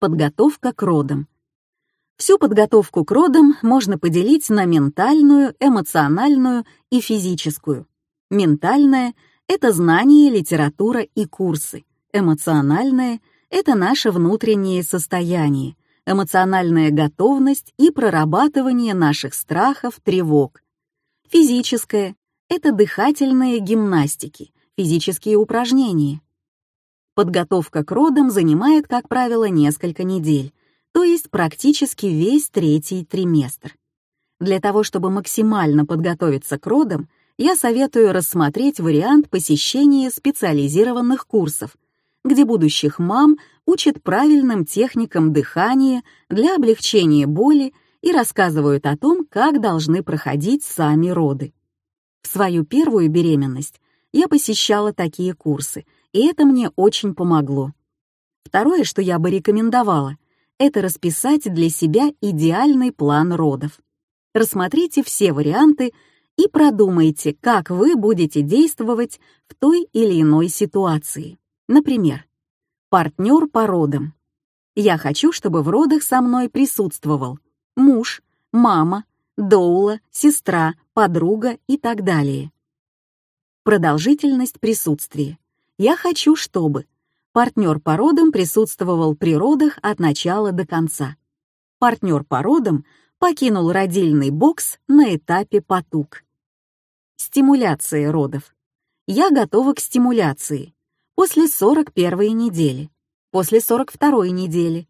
Подготовка к родам. Всю подготовку к родам можно поделить на ментальную, эмоциональную и физическую. Ментальная — это знание, литература и курсы. Эмоциональная — это наше внутреннее состояние, эмоциональная готовность и прорабатывание наших страхов, тревог. Физическое — это дыхательные гимнастики, физические упражнения. Подготовка к родам занимает, как правило, несколько недель, то есть практически весь третий триместр. Для того, чтобы максимально подготовиться к родам, я советую рассмотреть вариант посещения специализированных курсов, где будущих мам учат правильным техникам дыхания для облегчения боли и рассказывают о том, как должны проходить сами роды. В свою первую беременность я посещала такие курсы — и это мне очень помогло. Второе, что я бы рекомендовала, это расписать для себя идеальный план родов. Рассмотрите все варианты и продумайте, как вы будете действовать в той или иной ситуации. Например, партнер по родам. Я хочу, чтобы в родах со мной присутствовал муж, мама, доула, сестра, подруга и так далее. Продолжительность присутствия. Я хочу, чтобы партнер по родам присутствовал при родах от начала до конца. Партнер по родам покинул родильный бокс на этапе потуг. Стимуляция родов. Я готова к стимуляции. После 41 недели, после 42 недели,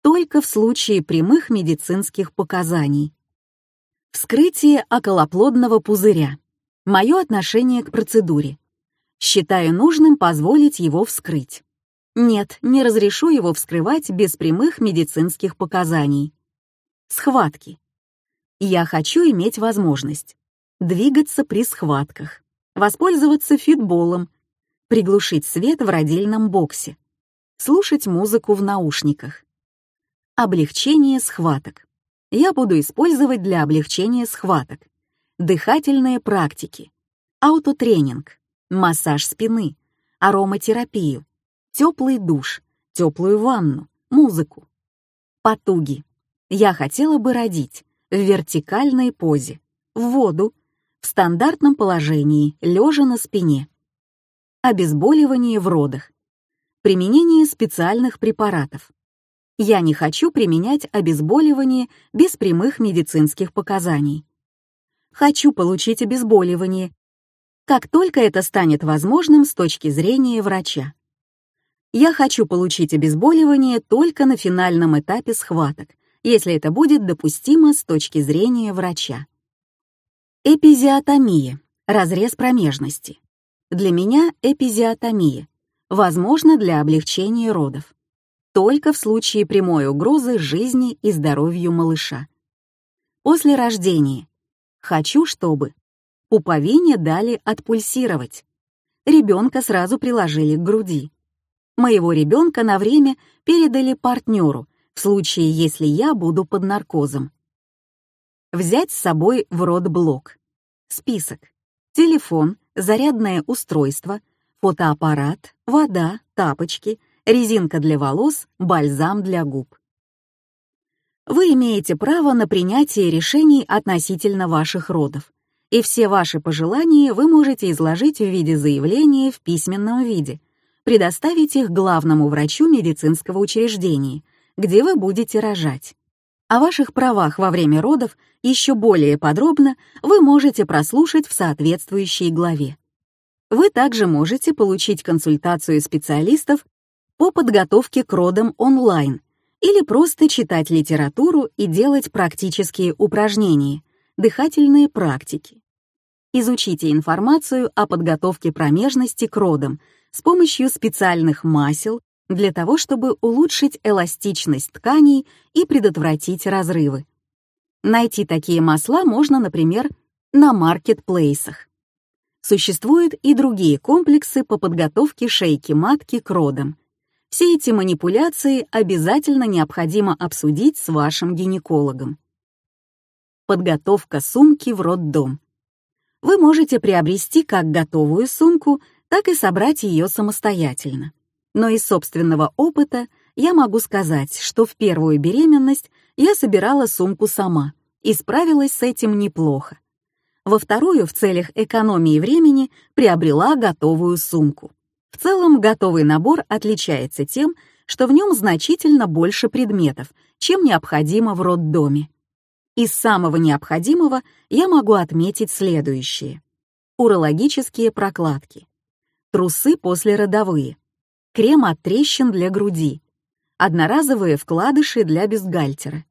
только в случае прямых медицинских показаний. Вскрытие околоплодного пузыря. Мое отношение к процедуре. Считаю нужным позволить его вскрыть. Нет, не разрешу его вскрывать без прямых медицинских показаний. Схватки. Я хочу иметь возможность двигаться при схватках, воспользоваться фитболом, приглушить свет в родильном боксе, слушать музыку в наушниках. Облегчение схваток. Я буду использовать для облегчения схваток дыхательные практики, аутотренинг, массаж спины, ароматерапию, теплый душ, теплую ванну, музыку. Потуги. Я хотела бы родить в вертикальной позе, в воду, в стандартном положении, лежа на спине. Обезболивание в родах. Применение специальных препаратов. Я не хочу применять обезболивание без прямых медицинских показаний. Хочу получить обезболивание как только это станет возможным с точки зрения врача. Я хочу получить обезболивание только на финальном этапе схваток, если это будет допустимо с точки зрения врача. Эпизиотомия — разрез промежности. Для меня эпизиотомия возможно для облегчения родов. Только в случае прямой угрозы жизни и здоровью малыша. После рождения. Хочу, чтобы Пуповине дали отпульсировать. Ребенка сразу приложили к груди. Моего ребенка на время передали партнеру, в случае, если я буду под наркозом. Взять с собой в рот блок. Список. Телефон, зарядное устройство, фотоаппарат, вода, тапочки, резинка для волос, бальзам для губ. Вы имеете право на принятие решений относительно ваших родов и все ваши пожелания вы можете изложить в виде заявления в письменном виде, предоставить их главному врачу медицинского учреждения, где вы будете рожать. О ваших правах во время родов еще более подробно вы можете прослушать в соответствующей главе. Вы также можете получить консультацию специалистов по подготовке к родам онлайн или просто читать литературу и делать практические упражнения, дыхательные практики. Изучите информацию о подготовке промежности к родам с помощью специальных масел для того, чтобы улучшить эластичность тканей и предотвратить разрывы. Найти такие масла можно, например, на маркетплейсах. Существуют и другие комплексы по подготовке шейки матки к родам. Все эти манипуляции обязательно необходимо обсудить с вашим гинекологом. Подготовка сумки в роддом вы можете приобрести как готовую сумку, так и собрать ее самостоятельно. Но из собственного опыта я могу сказать, что в первую беременность я собирала сумку сама и справилась с этим неплохо. Во вторую, в целях экономии времени, приобрела готовую сумку. В целом, готовый набор отличается тем, что в нем значительно больше предметов, чем необходимо в роддоме. Из самого необходимого я могу отметить следующее. Урологические прокладки. Трусы послеродовые. Крем от трещин для груди. Одноразовые вкладыши для бюстгальтера.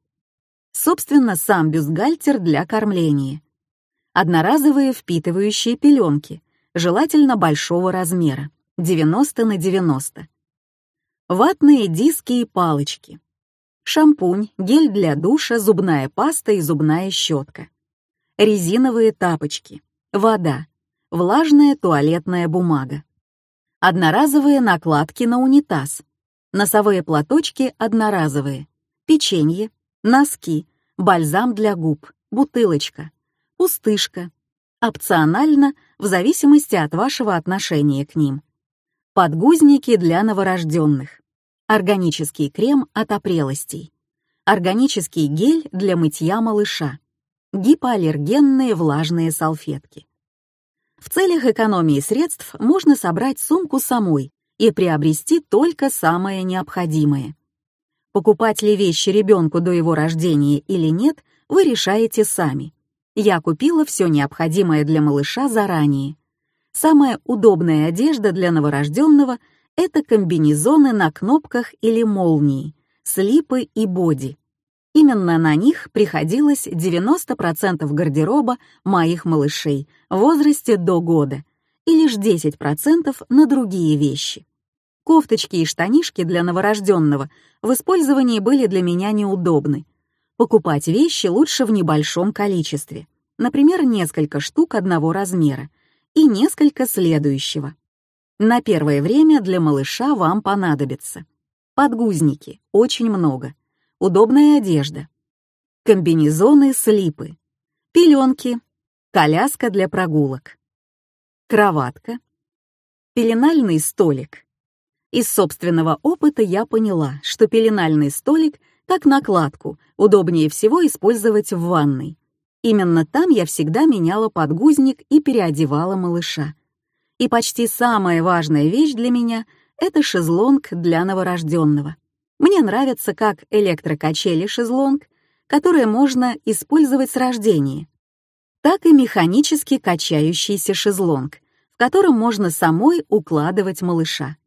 Собственно, сам бюстгальтер для кормления одноразовые впитывающие пеленки, желательно большого размера, 90 на 90. Ватные диски и палочки. Шампунь, гель для душа, зубная паста и зубная щетка. Резиновые тапочки. Вода. Влажная туалетная бумага. Одноразовые накладки на унитаз. Носовые платочки одноразовые. Печенье. Носки. Бальзам для губ. Бутылочка пустышка, опционально в зависимости от вашего отношения к ним. Подгузники для новорожденных. Органический крем от опрелостей. Органический гель для мытья малыша. Гипоаллергенные влажные салфетки. В целях экономии средств можно собрать сумку самой и приобрести только самое необходимое. Покупать ли вещи ребенку до его рождения или нет, вы решаете сами. Я купила все необходимое для малыша заранее. Самая удобная одежда для новорожденного — это комбинезоны на кнопках или молнии, слипы и боди. Именно на них приходилось 90% гардероба моих малышей в возрасте до года и лишь 10% на другие вещи. Кофточки и штанишки для новорожденного в использовании были для меня неудобны, Покупать вещи лучше в небольшом количестве, например, несколько штук одного размера и несколько следующего. На первое время для малыша вам понадобится подгузники, очень много, удобная одежда, комбинезоны, слипы, пеленки, коляска для прогулок, кроватка, пеленальный столик. Из собственного опыта я поняла, что пеленальный столик — как накладку, удобнее всего использовать в ванной. Именно там я всегда меняла подгузник и переодевала малыша. И почти самая важная вещь для меня — это шезлонг для новорожденного. Мне нравится как электрокачели шезлонг, которые можно использовать с рождения, так и механически качающийся шезлонг, в котором можно самой укладывать малыша.